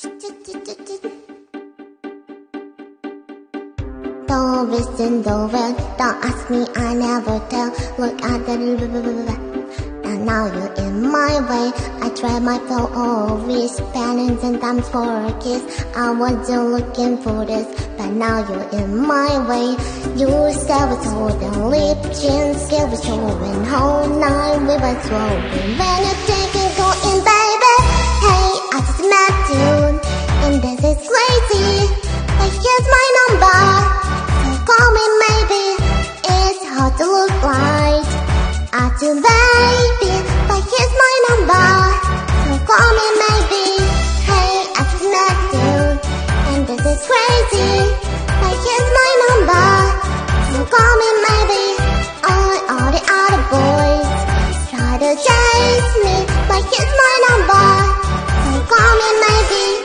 Don't listen, don't well, don't ask me, I never tell. Look at the and now you're in my way. I tried my flow always, balance and times for a kiss. I wasn't looking for this, but now you're in my way. You said was holding lip, chin, skill was showing, whole night we were swollen. This is crazy, but here's my number. So call me maybe. It's hard to look right. I do baby, but here's my number.